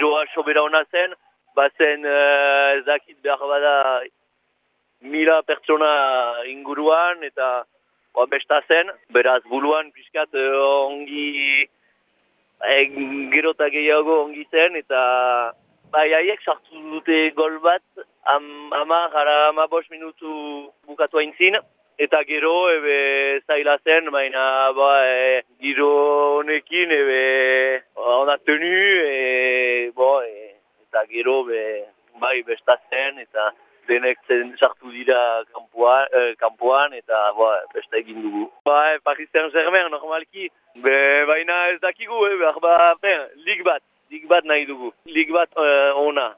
giroa sobera hona zen, bazen uh, ez dakit behar bada mila pertsona inguruan eta ba, besta zen, beraz buluan pixkat ongi e, gero gehiago ongi zen eta bai haiek sartu dute gol bat am, ama jara ama bos minutu bukatu hain eta gero ebe zaila zen, baina ba, e, giro honekin ebe ona tenu eta gero be, bai bestatzen eta denek zen sartu dira kanpoa, eh, kanpoan eta ba, beste egin dugu. Ba, eh, Paris Saint-Germain normalki, be, baina ez dakigu, eh, behar, ba, ben, lig bat, lig bat nahi dugu, lig bat eh, ona.